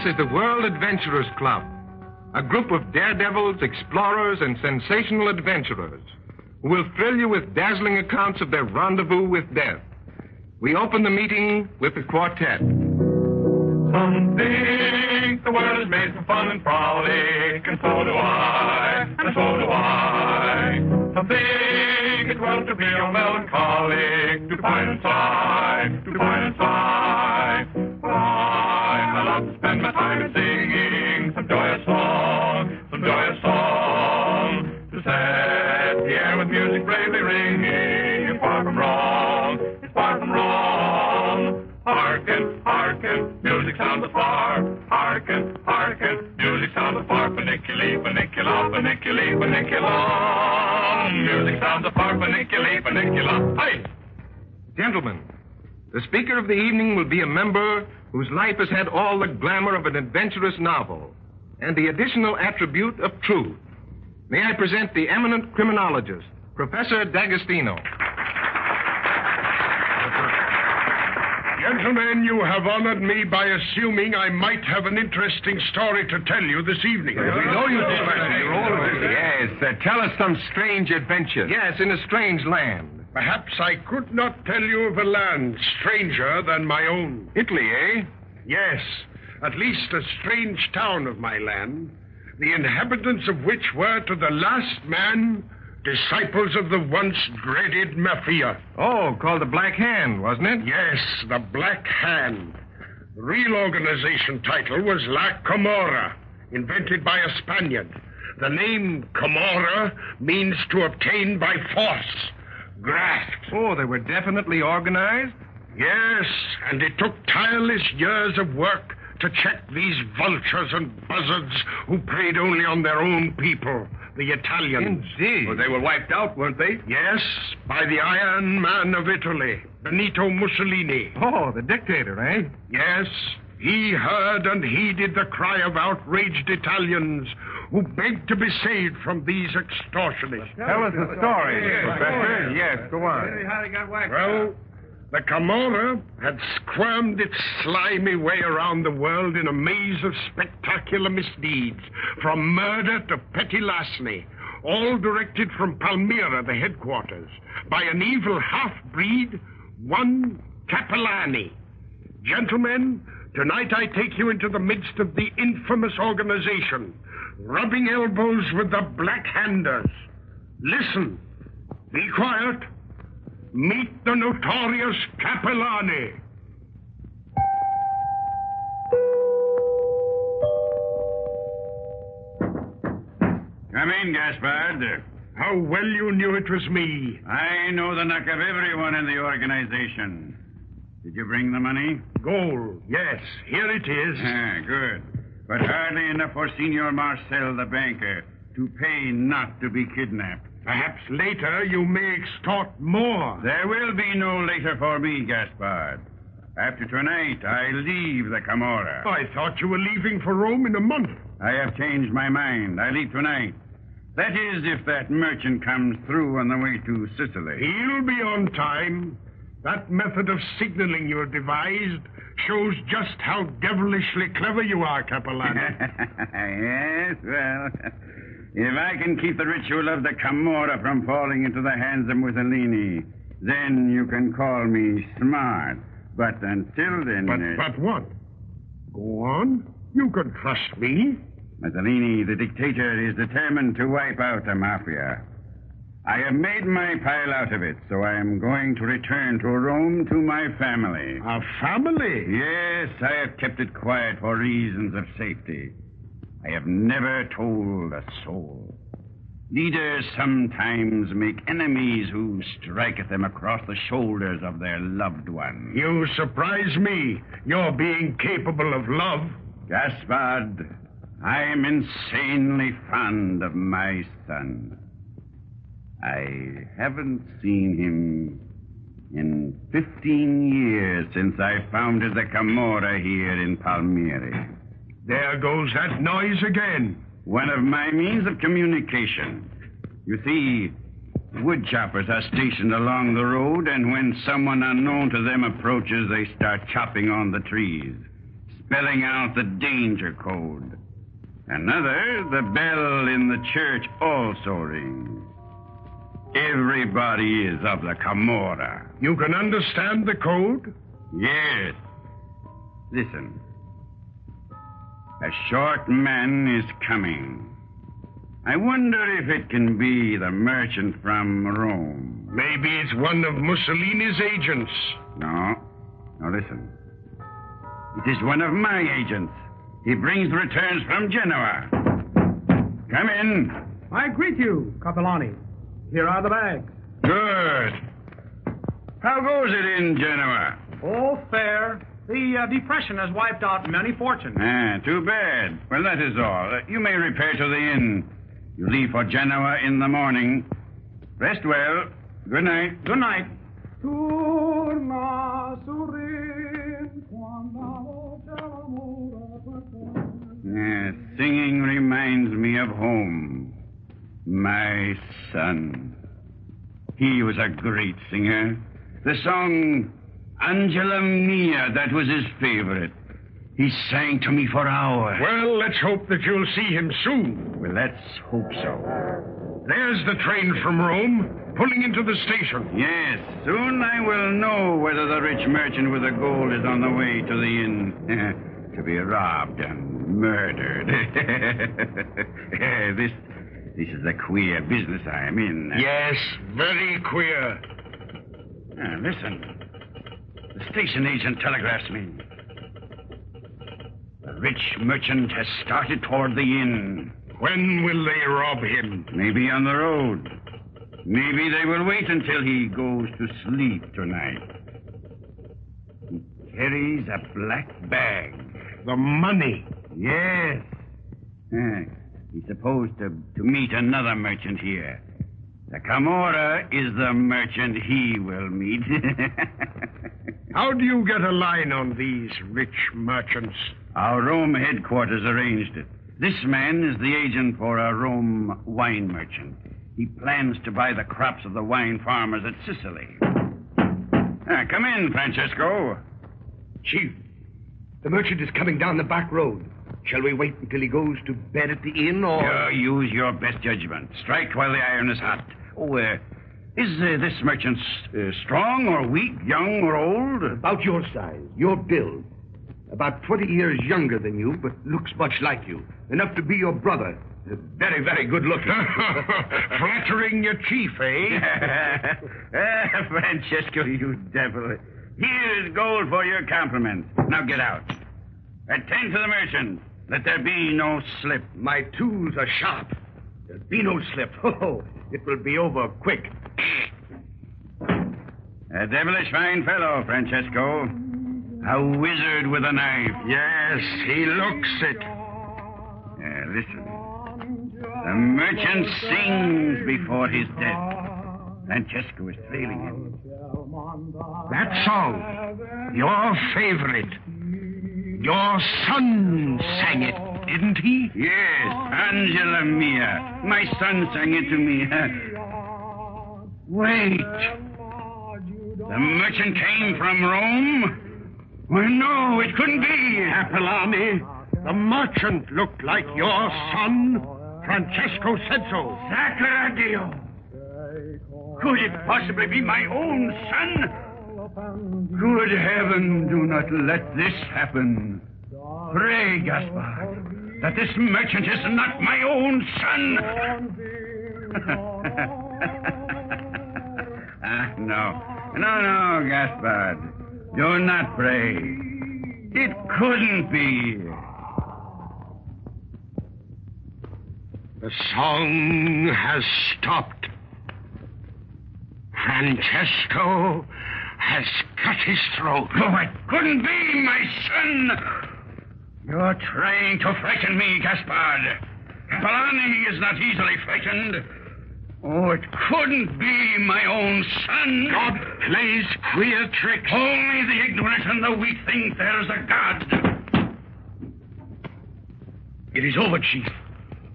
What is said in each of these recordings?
This is the World Adventurers Club, a group of daredevils, explorers, and sensational adventurers who will thrill you with dazzling accounts of their rendezvous with death. We open the meeting with the quartet. Some think the world is made for fun and frolic, and so do I, and so do I. Some think it well to be all melancholic, to find and sigh, to find and sigh. Time in singing some joyous song, some joyous song, to set the air with music bravely ringing. It's far from wrong, it's far from wrong. Hearken, hearken, music sounds afar. Hearken, hearken, music sounds afar. Funiculi, funicula, funiculi, funicula. Music sounds afar. Funiculi, funicula. Hey! Gentlemen, the speaker of the evening will be a member whose life has had all the glamour of an adventurous novel and the additional attribute of truth. May I present the eminent criminologist, Professor D'Agostino. Gentlemen, you have honored me by assuming I might have an interesting story to tell you this evening. We know you, Professor. You're Yes, uh, tell us some strange adventure. Yes, in a strange land. Perhaps I could not tell you of a land stranger than my own. Italy, eh? Yes, at least a strange town of my land, the inhabitants of which were to the last man disciples of the once dreaded mafia. Oh, called the Black Hand, wasn't it? Yes, the Black Hand. The real organization title was La Camorra, invented by a Spaniard. The name Camorra means to obtain by force, graft. Oh, they were definitely organized? Yes, and it took tireless years of work to check these vultures and buzzards who preyed only on their own people, the Italians. Indeed. Well, they were wiped out, weren't they? Yes, by the Iron Man of Italy, Benito Mussolini. Oh, the dictator, eh? Yes, he heard and heeded the cry of outraged Italians who begged to be saved from these extortionists. Tell us the story, Yes, Professor. yes. Yes, go on. Well, the Camorra had squirmed its slimy way around the world in a maze of spectacular misdeeds, from murder to petty larceny, all directed from Palmyra, the headquarters, by an evil half-breed, one Capellani. Gentlemen, tonight I take you into the midst of the infamous organization, rubbing elbows with the Black Handers. Listen. Be quiet. Meet the notorious Capellani. Come in, Gaspard. How well you knew it was me. I know the knock of everyone in the organization. Did you bring the money? Gold, yes, here it is. Ah, good. But hardly enough for Signor Marcel, the banker, to pay not to be kidnapped. Perhaps later you may extort more. There will be no later for me, Gaspard. After tonight, I leave the Camorra. I thought you were leaving for Rome in a month. I have changed my mind. I leave tonight. That is, if that merchant comes through on the way to Sicily. He'll be on time. That method of signaling you have devised shows just how devilishly clever you are, Capellani. yes, well, if I can keep the ritual of the Camorra from falling into the hands of Mussolini, then you can call me smart. But until then. but, uh, but what? Go on. You can trust me. Mussolini, the dictator, is determined to wipe out the mafia. I have made my pile out of it, so I am going to return to Rome to my family. A family? Yes, I have kept it quiet for reasons of safety. I have never told a soul. Leaders sometimes make enemies who strike at them across the shoulders of their loved ones. You surprise me. You're being capable of love. Gaspard, I am insanely fond of my son. I haven't seen him in 15 years since I founded the Camorra here in Palmyra. There goes that noise again. One of my means of communication. You see, wood choppers are stationed along the road, and when someone unknown to them approaches, they start chopping on the trees, spelling out the danger code. Another, the bell in the church also rings. Everybody is of the Camorra. You can understand the code? Yes. Listen. A short man is coming. I wonder if it can be the merchant from Rome. Maybe it's one of Mussolini's agents. No. Now listen. It is one of my agents. He brings returns from Genoa. Come in. I greet you, Capellani. Here are the bags. Good. How goes it in Genoa? All fair. The uh, depression has wiped out many fortunes. Ah, too bad. Well, that is all. Uh, you may repair to the inn. You leave for Genoa in the morning. Rest well. Good night. Good night. Yeah, singing reminds me of home. My son. He was a great singer. The song Angela Mia, that was his favorite. He sang to me for hours. Well, let's hope that you'll see him soon. Well, let's hope so. There's the train from Rome, pulling into the station. Yes, soon I will know whether the rich merchant with the gold is on the way to the inn to be robbed and murdered. this, this is a queer business I am in. Yes, very queer. Ah, listen. The station agent telegraphs me. The rich merchant has started toward the inn. When will they rob him? Maybe on the road. Maybe they will wait until he goes to sleep tonight. He carries a black bag. The money. Yes. Ah, he's supposed to, to meet another merchant here. The Camorra is the merchant he will meet. How do you get a line on these rich merchants? Our Rome headquarters arranged it. This man is the agent for a Rome wine merchant. He plans to buy the crops of the wine farmers at Sicily. Ah, come in, Francesco. Chief, the merchant is coming down the back road. Shall we wait until he goes to bed at the inn, or... Use your best judgment. Strike while the iron is hot. Oh, uh, is uh, this merchant uh, strong or weak, young or old? About your size, your build. About 20 years younger than you, but looks much like you. Enough to be your brother. Uh, Very, very good looking. Flattering your chief, eh? ah, Francesco, you devil. Here is gold for your compliments. Now get out. Attend to the merchant. Let there be no slip. My tools are sharp. There'll be no slip. Oh, it will be over quick. A devilish fine fellow, Francesco. A wizard with a knife. Yes, he looks it. Yeah, listen. The merchant sings before his death. Francesco is trailing him. That song, your favorite. Your son sang it, didn't he? Yes, Angela Mia. My son sang it to me. Wait. The merchant came from Rome? Well, no, it couldn't be. Capellani, the merchant looked like your son. Francesco said so. Sacradio! Could it possibly be my own son? Good heaven, do not let this happen. Pray, Gaspard, that this merchant is not my own son. ah, no. No, no, Gaspard. Do not pray. It couldn't be. The song has stopped. Francesco has cut his throat. Oh, it couldn't be, my son. You're trying to frighten me, Gaspard. Capellani is not easily frightened. Oh, it couldn't be my own son. God plays queer tricks. Only the ignorant and the weak think there's a God. It is over, Chief.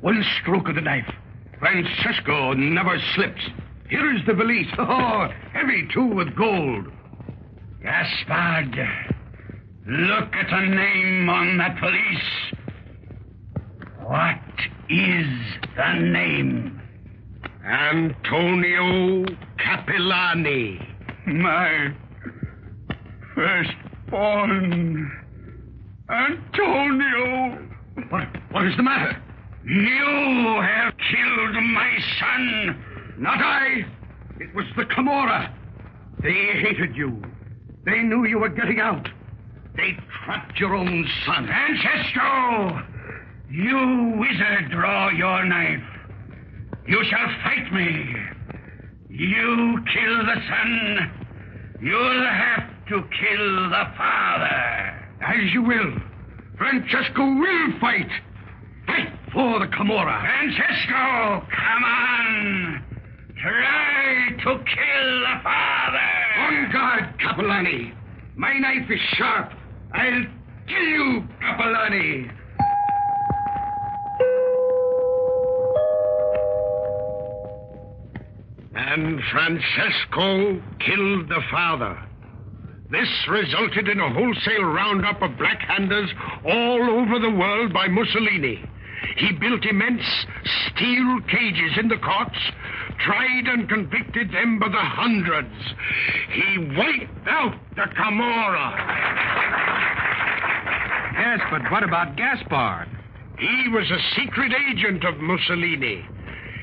One stroke of the knife. Francesco never slips. Here is the valise. Oh, heavy, too, with gold. Gaspard, Look at the name on that police. What is the name? Antonio Capellani. My firstborn. Antonio. What, what is the matter? You have killed my son. Not I. It was the Camorra. They hated you. They knew you were getting out. They trapped your own son. Francesco! You wizard, draw your knife. You shall fight me. You kill the son. You'll have to kill the father. As you will. Francesco will fight. Fight for the Camorra. Francesco, come on. Try to kill the father. On guard, Capellani. My knife is sharp. I'll kill you, Capellani. And Francesco killed the father. This resulted in a wholesale roundup of blackhanders all over the world by Mussolini. He built immense steel cages in the courts, tried and convicted them by the hundreds. He wiped out the Camorra. Yes, but what about Gaspard? He was a secret agent of Mussolini.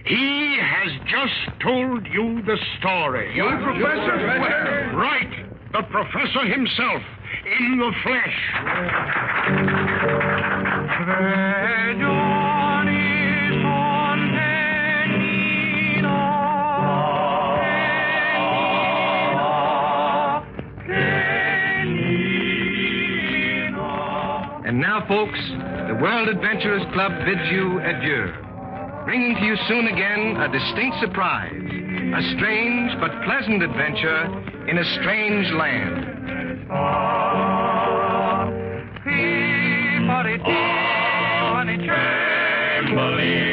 He has just told you the story. Your professor? Right. The professor himself, in the flesh. And now, folks, the World Adventurers Club bids you adieu, bringing to you soon again a distinct surprise, a strange but pleasant adventure in a strange land. Trembling